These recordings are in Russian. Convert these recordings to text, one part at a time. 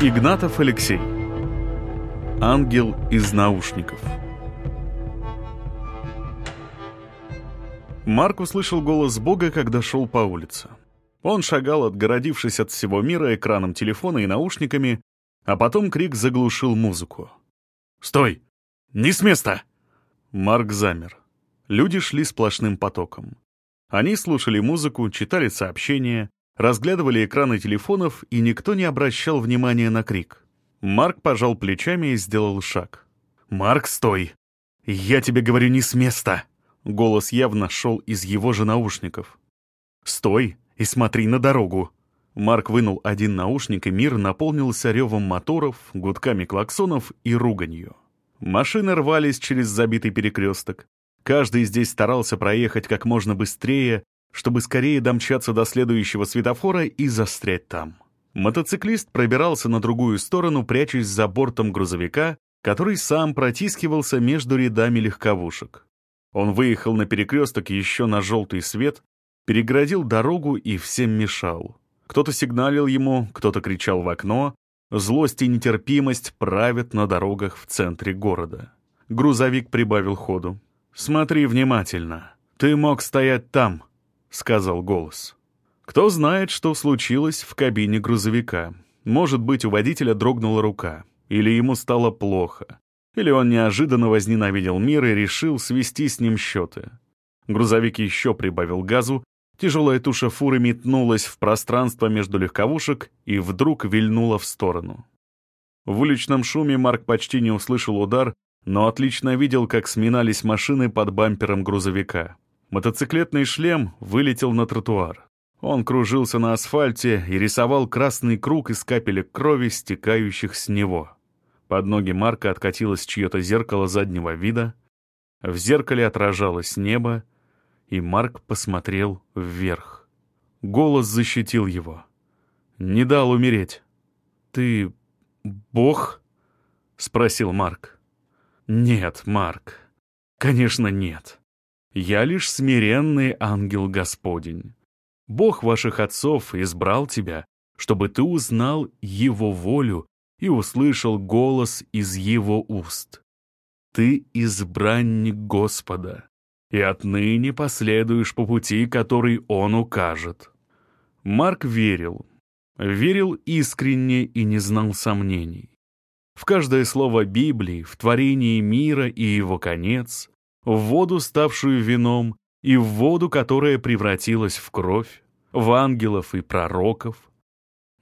Игнатов Алексей Ангел из наушников Марк услышал голос Бога, когда шел по улице. Он шагал, отгородившись от всего мира экраном телефона и наушниками, а потом крик заглушил музыку. «Стой! Не с места!» Марк замер. Люди шли сплошным потоком. Они слушали музыку, читали сообщения, разглядывали экраны телефонов, и никто не обращал внимания на крик. Марк пожал плечами и сделал шаг. «Марк, стой! Я тебе говорю не с места!» Голос явно шел из его же наушников. «Стой и смотри на дорогу!» Марк вынул один наушник, и мир наполнился ревом моторов, гудками клаксонов и руганью. Машины рвались через забитый перекресток. Каждый здесь старался проехать как можно быстрее, чтобы скорее домчаться до следующего светофора и застрять там. Мотоциклист пробирался на другую сторону, прячась за бортом грузовика, который сам протискивался между рядами легковушек. Он выехал на перекресток еще на желтый свет, переградил дорогу и всем мешал. Кто-то сигналил ему, кто-то кричал в окно. Злость и нетерпимость правят на дорогах в центре города. Грузовик прибавил ходу. «Смотри внимательно. Ты мог стоять там», — сказал голос. Кто знает, что случилось в кабине грузовика. Может быть, у водителя дрогнула рука, или ему стало плохо, или он неожиданно возненавидел мир и решил свести с ним счеты. Грузовик еще прибавил газу, тяжелая туша фуры метнулась в пространство между легковушек и вдруг вильнула в сторону. В уличном шуме Марк почти не услышал удар, но отлично видел, как сминались машины под бампером грузовика. Мотоциклетный шлем вылетел на тротуар. Он кружился на асфальте и рисовал красный круг из капелек крови, стекающих с него. Под ноги Марка откатилось чье-то зеркало заднего вида. В зеркале отражалось небо, и Марк посмотрел вверх. Голос защитил его. Не дал умереть. «Ты бог?» — спросил Марк. «Нет, Марк, конечно, нет. Я лишь смиренный ангел Господень. Бог ваших отцов избрал тебя, чтобы ты узнал Его волю и услышал голос из Его уст. Ты избранник Господа, и отныне последуешь по пути, который Он укажет. Марк верил. Верил искренне и не знал сомнений. В каждое слово Библии, в творении мира и его конец, в воду, ставшую вином, и в воду, которая превратилась в кровь, в ангелов и пророков.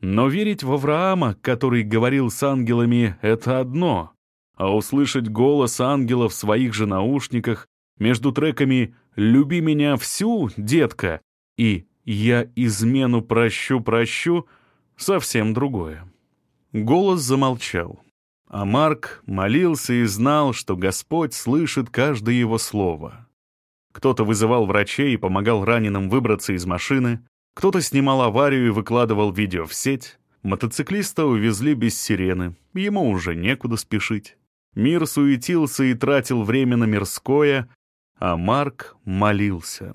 Но верить в Авраама, который говорил с ангелами, — это одно, а услышать голос ангела в своих же наушниках между треками «Люби меня всю, детка» и «Я измену прощу-прощу» — совсем другое. Голос замолчал. А Марк молился и знал, что Господь слышит каждое его слово. Кто-то вызывал врачей и помогал раненым выбраться из машины, кто-то снимал аварию и выкладывал видео в сеть, мотоциклиста увезли без сирены, ему уже некуда спешить. Мир суетился и тратил время на мирское, а Марк молился.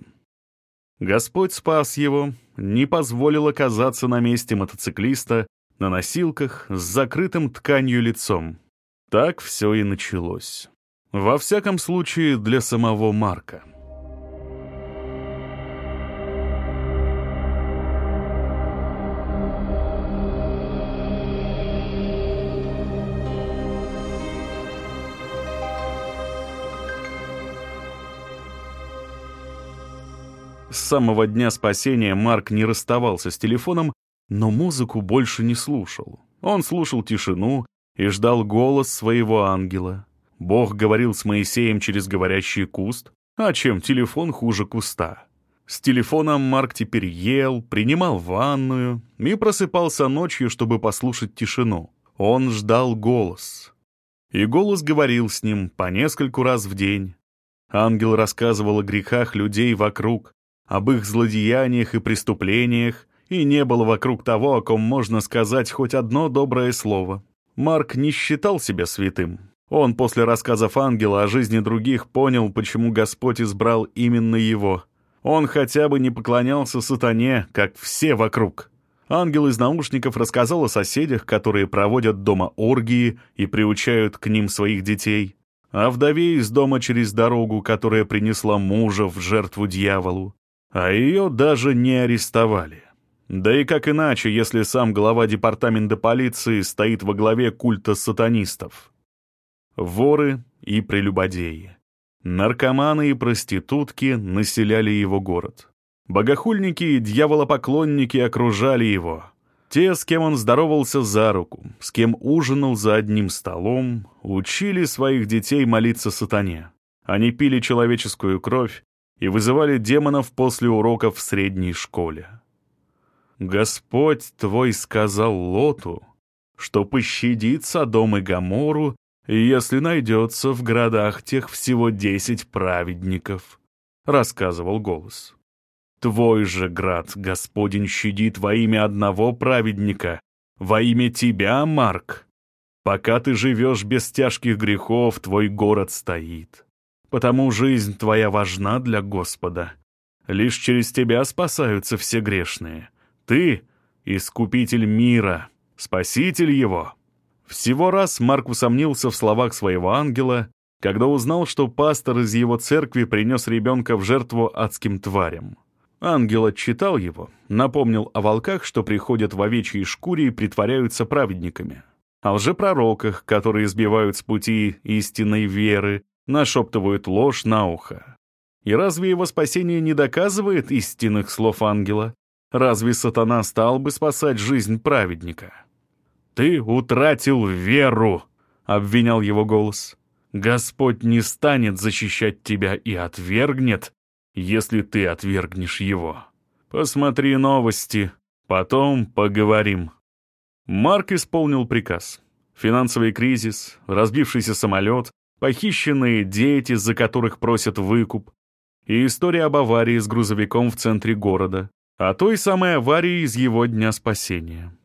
Господь спас его, не позволил оказаться на месте мотоциклиста, на носилках с закрытым тканью лицом. Так все и началось. Во всяком случае, для самого Марка. С самого дня спасения Марк не расставался с телефоном но музыку больше не слушал. Он слушал тишину и ждал голос своего ангела. Бог говорил с Моисеем через говорящий куст, а чем телефон хуже куста. С телефоном Марк теперь ел, принимал ванную и просыпался ночью, чтобы послушать тишину. Он ждал голос. И голос говорил с ним по нескольку раз в день. Ангел рассказывал о грехах людей вокруг, об их злодеяниях и преступлениях, и не было вокруг того, о ком можно сказать хоть одно доброе слово. Марк не считал себя святым. Он после рассказов ангела о жизни других понял, почему Господь избрал именно его. Он хотя бы не поклонялся сатане, как все вокруг. Ангел из наушников рассказал о соседях, которые проводят дома оргии и приучают к ним своих детей, о вдове из дома через дорогу, которая принесла мужа в жертву дьяволу, а ее даже не арестовали. Да и как иначе, если сам глава департамента полиции стоит во главе культа сатанистов? Воры и прелюбодеи. Наркоманы и проститутки населяли его город. Богохульники и дьяволопоклонники окружали его. Те, с кем он здоровался за руку, с кем ужинал за одним столом, учили своих детей молиться сатане. Они пили человеческую кровь и вызывали демонов после уроков в средней школе. Господь твой сказал Лоту, что пощадит Содом и Гомору если найдется в городах тех всего десять праведников», — рассказывал голос. «Твой же град Господень щадит во имя одного праведника, во имя тебя, Марк. Пока ты живешь без тяжких грехов, твой город стоит. Потому жизнь твоя важна для Господа. Лишь через тебя спасаются все грешные. Ты — искупитель мира, спаситель его». Всего раз Марк усомнился в словах своего ангела, когда узнал, что пастор из его церкви принес ребенка в жертву адским тварям. Ангел отчитал его, напомнил о волках, что приходят в овечьей шкуре и притворяются праведниками, о лжепророках, которые сбивают с пути истинной веры, нашептывают ложь на ухо. И разве его спасение не доказывает истинных слов ангела? Разве сатана стал бы спасать жизнь праведника? «Ты утратил веру», — обвинял его голос. «Господь не станет защищать тебя и отвергнет, если ты отвергнешь его. Посмотри новости, потом поговорим». Марк исполнил приказ. Финансовый кризис, разбившийся самолет, похищенные дети, за которых просят выкуп, и история об аварии с грузовиком в центре города, а той самой аварии из его дня спасения.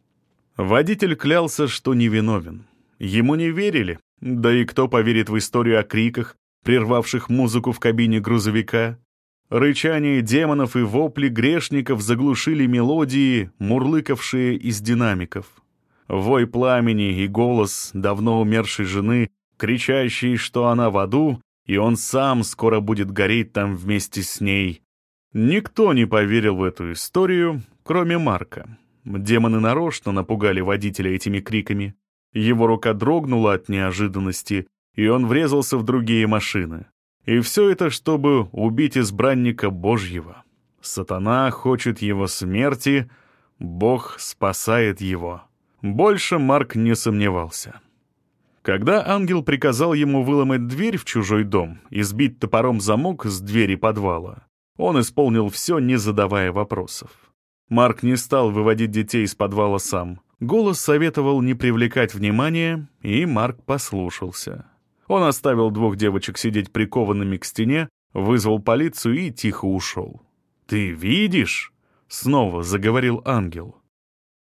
Водитель клялся, что невиновен. Ему не верили, да и кто поверит в историю о криках, прервавших музыку в кабине грузовика? Рычание демонов и вопли грешников заглушили мелодии, мурлыкавшие из динамиков. Вой пламени и голос давно умершей жены, кричащий, что она в аду, и он сам скоро будет гореть там вместе с ней. Никто не поверил в эту историю, кроме Марка. Демоны нарочно напугали водителя этими криками. Его рука дрогнула от неожиданности, и он врезался в другие машины. И все это, чтобы убить избранника Божьего. Сатана хочет его смерти, Бог спасает его. Больше Марк не сомневался. Когда ангел приказал ему выломать дверь в чужой дом и сбить топором замок с двери подвала, он исполнил все, не задавая вопросов. Марк не стал выводить детей из подвала сам. Голос советовал не привлекать внимания, и Марк послушался. Он оставил двух девочек сидеть прикованными к стене, вызвал полицию и тихо ушел. «Ты видишь?» — снова заговорил ангел.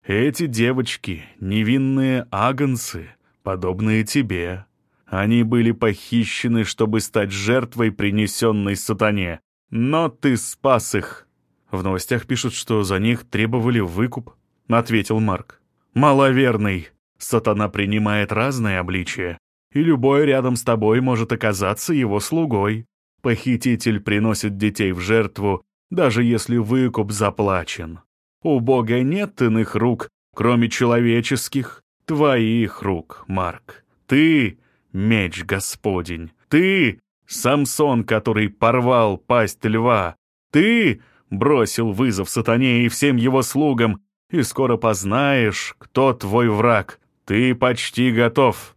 «Эти девочки — невинные агнцы, подобные тебе. Они были похищены, чтобы стать жертвой, принесенной сатане, но ты спас их. В новостях пишут, что за них требовали выкуп, — ответил Марк. Маловерный. Сатана принимает разные обличия, и любой рядом с тобой может оказаться его слугой. Похититель приносит детей в жертву, даже если выкуп заплачен. У Бога нет иных рук, кроме человеческих, твоих рук, Марк. Ты — меч Господень. Ты — Самсон, который порвал пасть льва. Ты бросил вызов сатане и всем его слугам, и скоро познаешь, кто твой враг. Ты почти готов».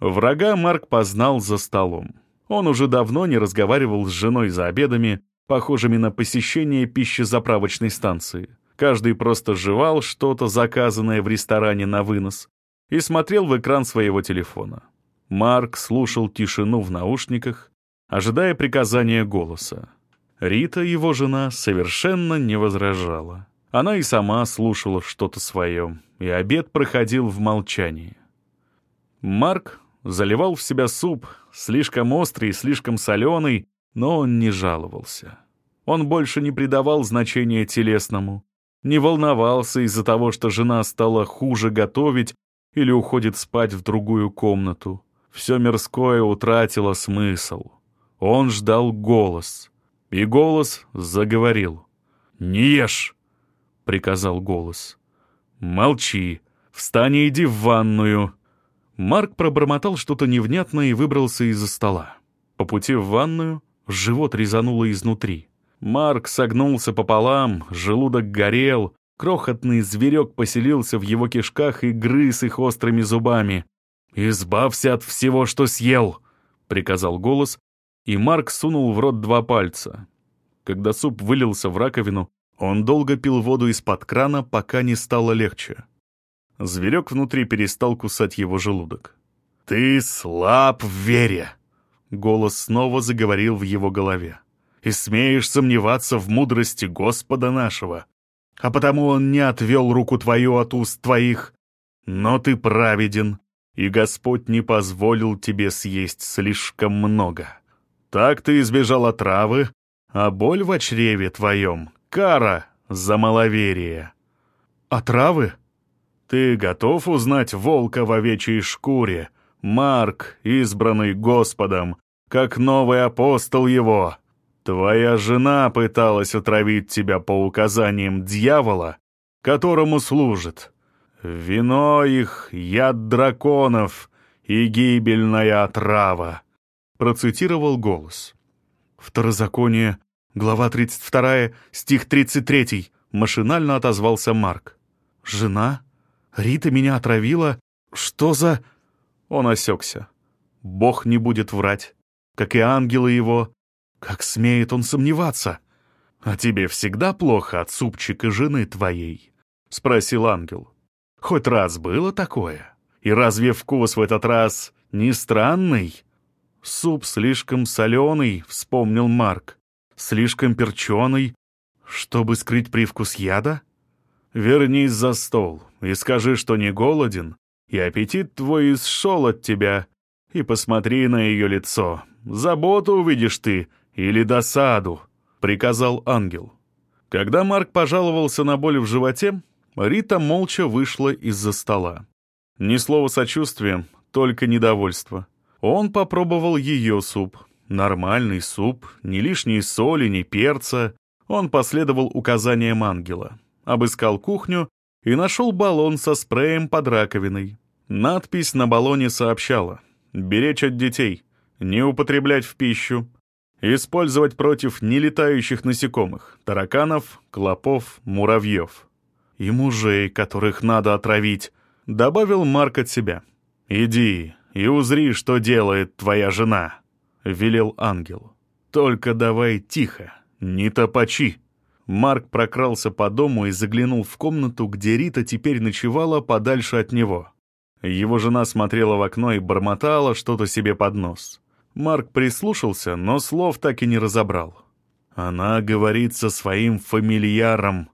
Врага Марк познал за столом. Он уже давно не разговаривал с женой за обедами, похожими на посещение пищезаправочной станции. Каждый просто жевал что-то, заказанное в ресторане на вынос, и смотрел в экран своего телефона. Марк слушал тишину в наушниках, ожидая приказания голоса. Рита, его жена, совершенно не возражала. Она и сама слушала что-то свое, и обед проходил в молчании. Марк заливал в себя суп, слишком острый и слишком соленый, но он не жаловался. Он больше не придавал значения телесному. Не волновался из-за того, что жена стала хуже готовить или уходит спать в другую комнату. Все мирское утратило смысл. Он ждал голос. И голос заговорил. «Не ешь!» — приказал голос. «Молчи! Встань и иди в ванную!» Марк пробормотал что-то невнятное и выбрался из-за стола. По пути в ванную живот резануло изнутри. Марк согнулся пополам, желудок горел, крохотный зверек поселился в его кишках и грыз их острыми зубами. «Избавься от всего, что съел!» — приказал голос, и Марк сунул в рот два пальца. Когда суп вылился в раковину, он долго пил воду из-под крана, пока не стало легче. Зверек внутри перестал кусать его желудок. «Ты слаб в вере!» Голос снова заговорил в его голове. «И смеешь сомневаться в мудрости Господа нашего, а потому он не отвел руку твою от уст твоих. Но ты праведен, и Господь не позволил тебе съесть слишком много. Так ты избежал отравы, а боль в чреве твоем — кара за маловерие». «Отравы?» Ты готов узнать волка в овечьей шкуре, Марк, избранный Господом, как новый апостол его? Твоя жена пыталась отравить тебя по указаниям дьявола, которому служит. Вино их — яд драконов и гибельная отрава», — процитировал голос. «Второзаконие, глава 32, стих 33», — машинально отозвался Марк. «Жена?» Рита меня отравила? Что за...» Он осекся. Бог не будет врать, как и ангелы его. Как смеет он сомневаться? «А тебе всегда плохо от супчика жены твоей?» — спросил ангел. «Хоть раз было такое? И разве вкус в этот раз не странный?» «Суп слишком соленый», — вспомнил Марк. «Слишком перченый, чтобы скрыть привкус яда?» «Вернись за стол и скажи, что не голоден, и аппетит твой исшел от тебя, и посмотри на ее лицо. Заботу увидишь ты или досаду», — приказал ангел. Когда Марк пожаловался на боль в животе, Рита молча вышла из-за стола. Ни слова сочувствия, только недовольство. Он попробовал ее суп. Нормальный суп, ни лишней соли, ни перца. Он последовал указаниям ангела обыскал кухню и нашел баллон со спреем под раковиной. Надпись на баллоне сообщала «Беречь от детей, не употреблять в пищу, использовать против нелетающих насекомых, тараканов, клопов, муравьев и мужей, которых надо отравить», — добавил Марк от себя. «Иди и узри, что делает твоя жена», — велел ангел. «Только давай тихо, не топачи». Марк прокрался по дому и заглянул в комнату, где Рита теперь ночевала подальше от него. Его жена смотрела в окно и бормотала что-то себе под нос. Марк прислушался, но слов так и не разобрал. «Она говорит со своим фамильяром», —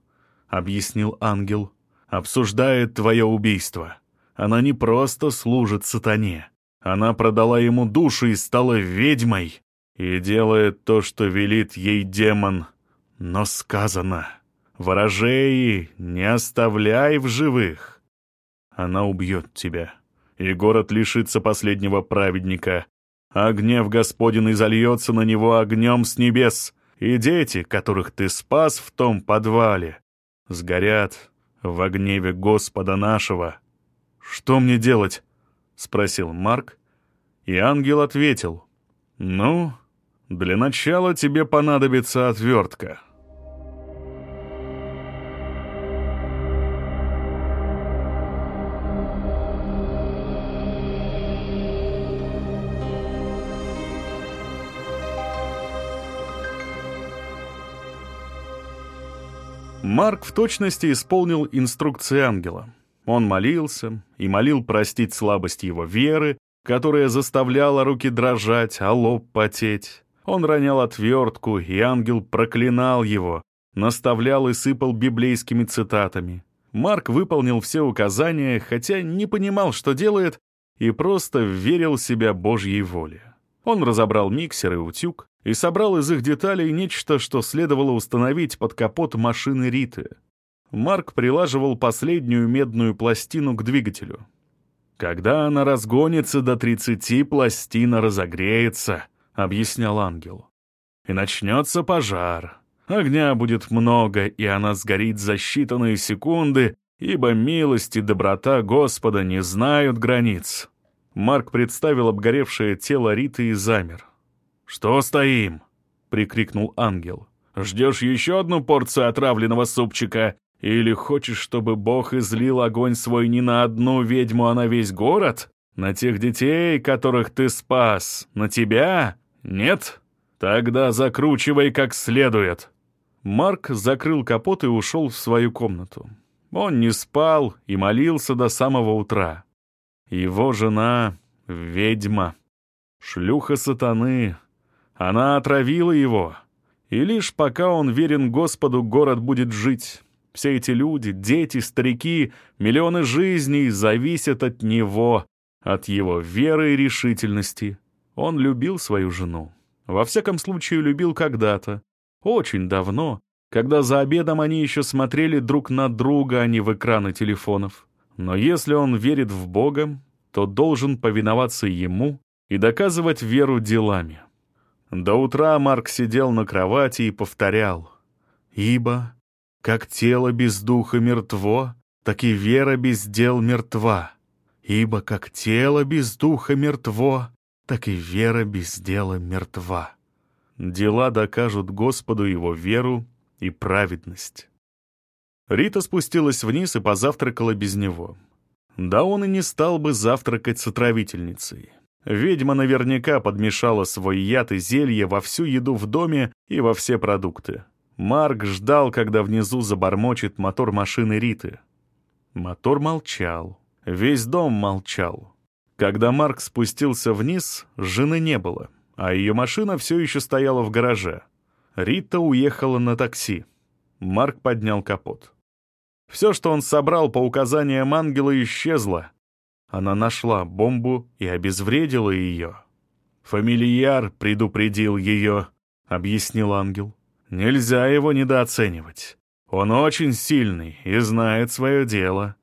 объяснил ангел. «Обсуждает твое убийство. Она не просто служит сатане. Она продала ему душу и стала ведьмой. И делает то, что велит ей демон. Но сказано, ворожеи не оставляй в живых. Она убьет тебя, и город лишится последнего праведника, а гнев изольется на него огнем с небес, и дети, которых ты спас в том подвале, сгорят в гневе Господа нашего. «Что мне делать?» — спросил Марк, и ангел ответил. «Ну, для начала тебе понадобится отвертка». Марк в точности исполнил инструкции ангела. Он молился и молил простить слабость его веры, которая заставляла руки дрожать, а лоб потеть. Он ронял отвертку, и ангел проклинал его, наставлял и сыпал библейскими цитатами. Марк выполнил все указания, хотя не понимал, что делает, и просто верил себя Божьей воле. Он разобрал миксер и утюг и собрал из их деталей нечто, что следовало установить под капот машины Риты. Марк прилаживал последнюю медную пластину к двигателю. «Когда она разгонится до 30, пластина разогреется», — объяснял ангел. «И начнется пожар. Огня будет много, и она сгорит за считанные секунды, ибо милость и доброта Господа не знают границ». Марк представил обгоревшее тело Риты и замер. «Что стоим?» — прикрикнул ангел. «Ждешь еще одну порцию отравленного супчика? Или хочешь, чтобы Бог излил огонь свой не на одну ведьму, а на весь город? На тех детей, которых ты спас? На тебя? Нет? Тогда закручивай как следует». Марк закрыл капот и ушел в свою комнату. Он не спал и молился до самого утра. Его жена — ведьма, шлюха сатаны. Она отравила его. И лишь пока он верен Господу, город будет жить. Все эти люди, дети, старики, миллионы жизней зависят от него, от его веры и решительности. Он любил свою жену. Во всяком случае, любил когда-то. Очень давно, когда за обедом они еще смотрели друг на друга, а не в экраны телефонов. Но если он верит в Бога, то должен повиноваться ему и доказывать веру делами. До утра Марк сидел на кровати и повторял «Ибо как тело без духа мертво, так и вера без дел мертва. Ибо как тело без духа мертво, так и вера без дела мертва. Дела докажут Господу его веру и праведность. Рита спустилась вниз и позавтракала без него. Да он и не стал бы завтракать с отравительницей. Ведьма наверняка подмешала свой яд и зелье во всю еду в доме и во все продукты. Марк ждал, когда внизу забормочет мотор машины Риты. Мотор молчал. Весь дом молчал. Когда Марк спустился вниз, жены не было, а ее машина все еще стояла в гараже. Рита уехала на такси. Марк поднял капот. Все, что он собрал по указаниям ангела, исчезло. Она нашла бомбу и обезвредила ее. «Фамильяр предупредил ее», — объяснил ангел. Нельзя его недооценивать. Он очень сильный и знает свое дело.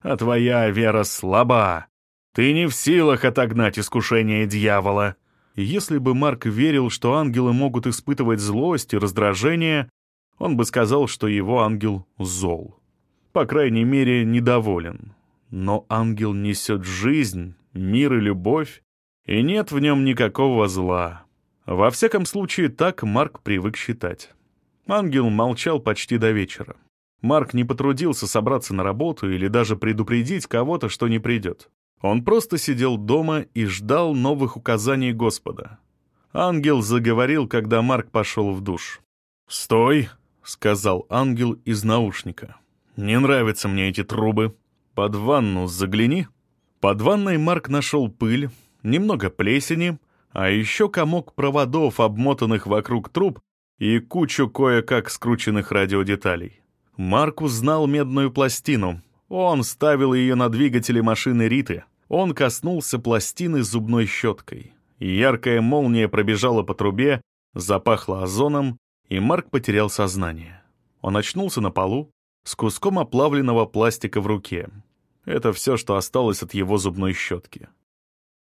А твоя вера слаба. Ты не в силах отогнать искушение дьявола. если бы Марк верил, что ангелы могут испытывать злость и раздражение, он бы сказал, что его ангел зол. По крайней мере, недоволен. Но ангел несет жизнь, мир и любовь, и нет в нем никакого зла. Во всяком случае, так Марк привык считать. Ангел молчал почти до вечера. Марк не потрудился собраться на работу или даже предупредить кого-то, что не придет. Он просто сидел дома и ждал новых указаний Господа. Ангел заговорил, когда Марк пошел в душ. «Стой!» — сказал ангел из наушника. «Не нравятся мне эти трубы. Под ванну загляни». Под ванной Марк нашел пыль, немного плесени, а еще комок проводов, обмотанных вокруг труб, и кучу кое-как скрученных радиодеталей. Марк узнал медную пластину. Он ставил ее на двигателе машины Риты. Он коснулся пластины зубной щеткой. Яркая молния пробежала по трубе, запахло озоном, и Марк потерял сознание. Он очнулся на полу с куском оплавленного пластика в руке. Это все, что осталось от его зубной щетки.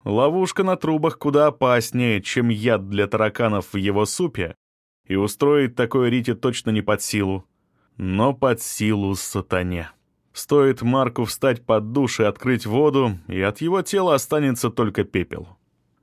Ловушка на трубах куда опаснее, чем яд для тараканов в его супе, и устроить такое Рите точно не под силу. Но под силу сатане. Стоит Марку встать под душ и открыть воду, и от его тела останется только пепел.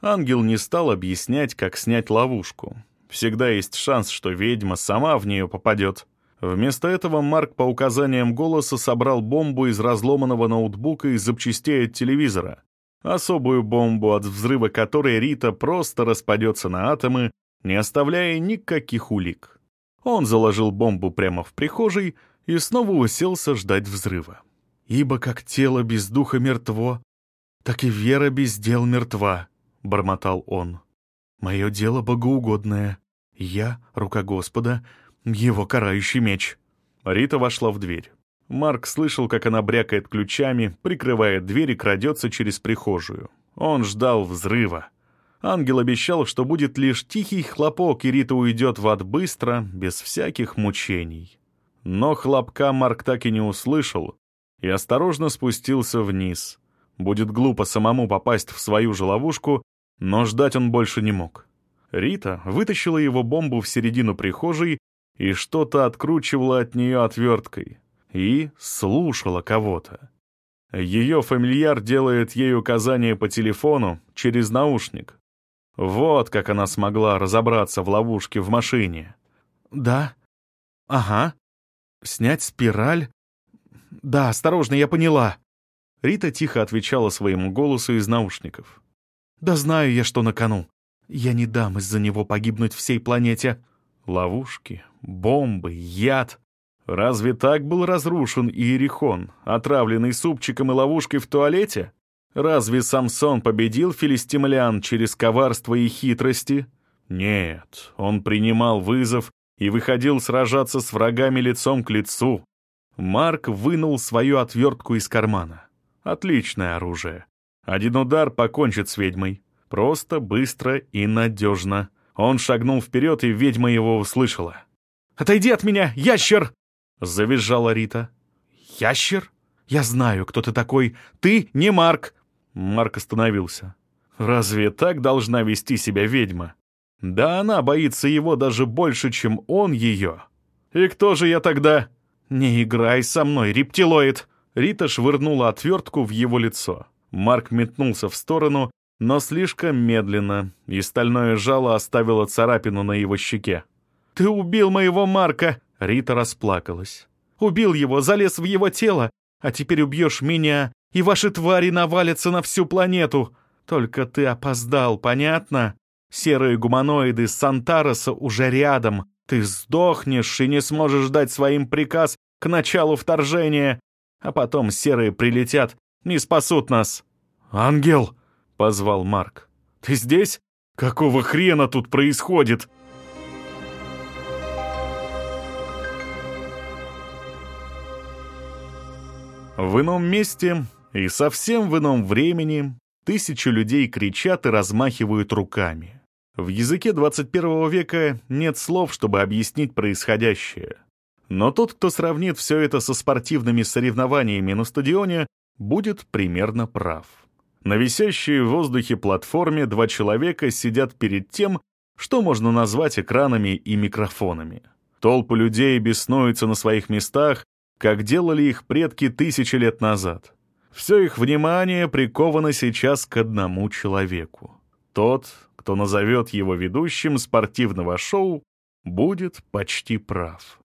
Ангел не стал объяснять, как снять ловушку. Всегда есть шанс, что ведьма сама в нее попадет. Вместо этого Марк по указаниям голоса собрал бомбу из разломанного ноутбука и запчастей от телевизора, особую бомбу, от взрыва которой Рита просто распадется на атомы, не оставляя никаких улик. Он заложил бомбу прямо в прихожей и снова уселся ждать взрыва. «Ибо как тело без духа мертво, так и вера без дел мертва», — бормотал он. «Мое дело богоугодное. Я — рука Господа, его карающий меч». Рита вошла в дверь. Марк слышал, как она брякает ключами, прикрывает дверь и крадется через прихожую. Он ждал взрыва. Ангел обещал, что будет лишь тихий хлопок, и Рита уйдет в ад быстро, без всяких мучений. Но хлопка Марк так и не услышал и осторожно спустился вниз. Будет глупо самому попасть в свою же ловушку, но ждать он больше не мог. Рита вытащила его бомбу в середину прихожей и что-то откручивала от нее отверткой. И слушала кого-то. Ее фамильяр делает ей указания по телефону через наушник. Вот как она смогла разобраться в ловушке в машине. «Да. Ага. Снять спираль? Да, осторожно, я поняла». Рита тихо отвечала своему голосу из наушников. «Да знаю я, что на кону. Я не дам из-за него погибнуть всей планете». Ловушки, бомбы, яд. Разве так был разрушен Иерихон, отравленный супчиком и ловушкой в туалете? Разве Самсон победил филистимлян через коварство и хитрости? Нет, он принимал вызов и выходил сражаться с врагами лицом к лицу. Марк вынул свою отвертку из кармана. Отличное оружие. Один удар покончит с ведьмой. Просто, быстро и надежно. Он шагнул вперед, и ведьма его услышала. «Отойди от меня, ящер!» — завизжала Рита. «Ящер? Я знаю, кто ты такой. Ты не Марк!» Марк остановился. «Разве так должна вести себя ведьма? Да она боится его даже больше, чем он ее. И кто же я тогда?» «Не играй со мной, рептилоид!» Рита швырнула отвертку в его лицо. Марк метнулся в сторону, но слишком медленно, и стальное жало оставило царапину на его щеке. «Ты убил моего Марка!» Рита расплакалась. «Убил его, залез в его тело, а теперь убьешь меня, и ваши твари навалятся на всю планету. Только ты опоздал, понятно? Серые гуманоиды Сантароса уже рядом. Ты сдохнешь и не сможешь дать своим приказ к началу вторжения, а потом серые прилетят и спасут нас». «Ангел!» — позвал Марк. «Ты здесь? Какого хрена тут происходит?» В ином месте и совсем в ином времени тысячи людей кричат и размахивают руками. В языке 21 века нет слов, чтобы объяснить происходящее. Но тот, кто сравнит все это со спортивными соревнованиями на стадионе, будет примерно прав. На висящей в воздухе платформе два человека сидят перед тем, что можно назвать экранами и микрофонами. Толпы людей беснуются на своих местах, как делали их предки тысячи лет назад. Все их внимание приковано сейчас к одному человеку. Тот, кто назовет его ведущим спортивного шоу, будет почти прав.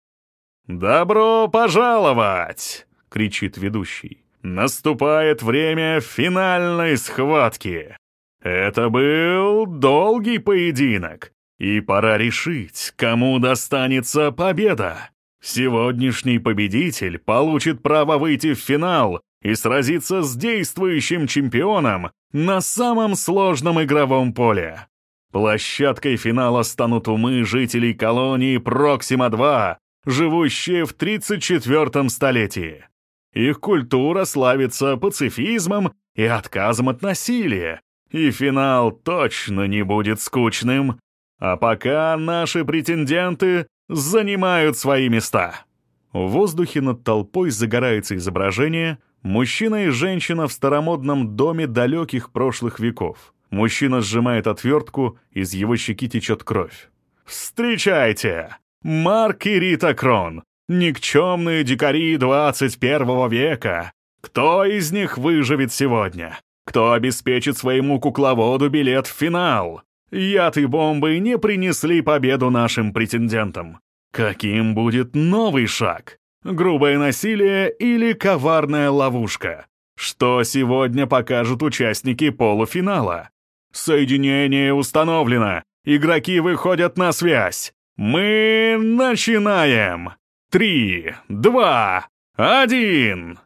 «Добро пожаловать!» — кричит ведущий. «Наступает время финальной схватки. Это был долгий поединок, и пора решить, кому достанется победа. Сегодняшний победитель получит право выйти в финал и сразиться с действующим чемпионом на самом сложном игровом поле. Площадкой финала станут умы жителей колонии Проксима-2, живущие в 34-м столетии. Их культура славится пацифизмом и отказом от насилия, и финал точно не будет скучным. А пока наши претенденты занимают свои места. В воздухе над толпой загорается изображение мужчина и женщина в старомодном доме далеких прошлых веков. Мужчина сжимает отвертку, из его щеки течет кровь. «Встречайте! Марк и Рита Крон, никчемные дикари 21 века! Кто из них выживет сегодня? Кто обеспечит своему кукловоду билет в финал? Яд и бомбы не принесли победу нашим претендентам. Каким будет новый шаг? Грубое насилие или коварная ловушка? Что сегодня покажут участники полуфинала? Соединение установлено. Игроки выходят на связь. Мы начинаем. Три, два, один.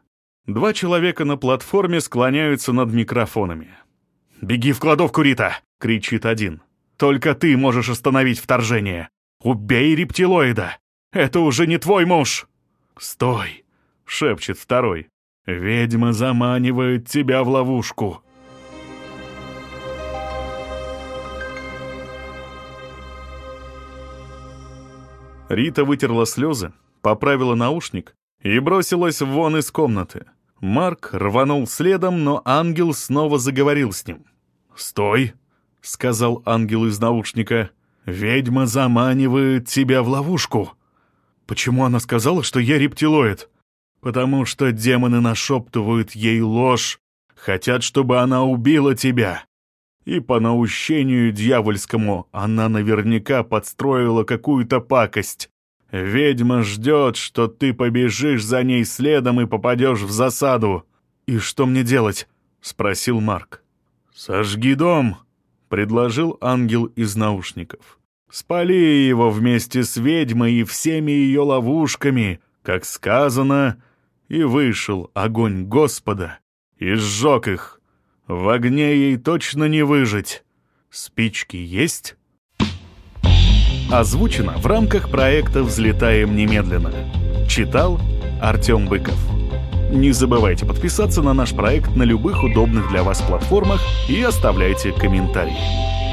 Два человека на платформе склоняются над микрофонами. «Беги в кладовку, Рита!» — кричит один. «Только ты можешь остановить вторжение. Убей рептилоида! Это уже не твой муж!» «Стой!» — шепчет второй. «Ведьма заманивает тебя в ловушку!» Рита вытерла слезы, поправила наушник и бросилась вон из комнаты. Марк рванул следом, но ангел снова заговорил с ним. «Стой!» — сказал ангел из наушника. «Ведьма заманивает тебя в ловушку». «Почему она сказала, что я рептилоид?» «Потому что демоны нашептывают ей ложь, хотят, чтобы она убила тебя. И по наущению дьявольскому она наверняка подстроила какую-то пакость. Ведьма ждет, что ты побежишь за ней следом и попадешь в засаду. «И что мне делать?» — спросил Марк. «Сожги дом», — предложил ангел из наушников. «Спали его вместе с ведьмой и всеми ее ловушками, как сказано, и вышел огонь Господа и сжег их. В огне ей точно не выжить. Спички есть?» Озвучено в рамках проекта «Взлетаем немедленно». Читал Артем Быков. Не забывайте подписаться на наш проект на любых удобных для вас платформах и оставляйте комментарии.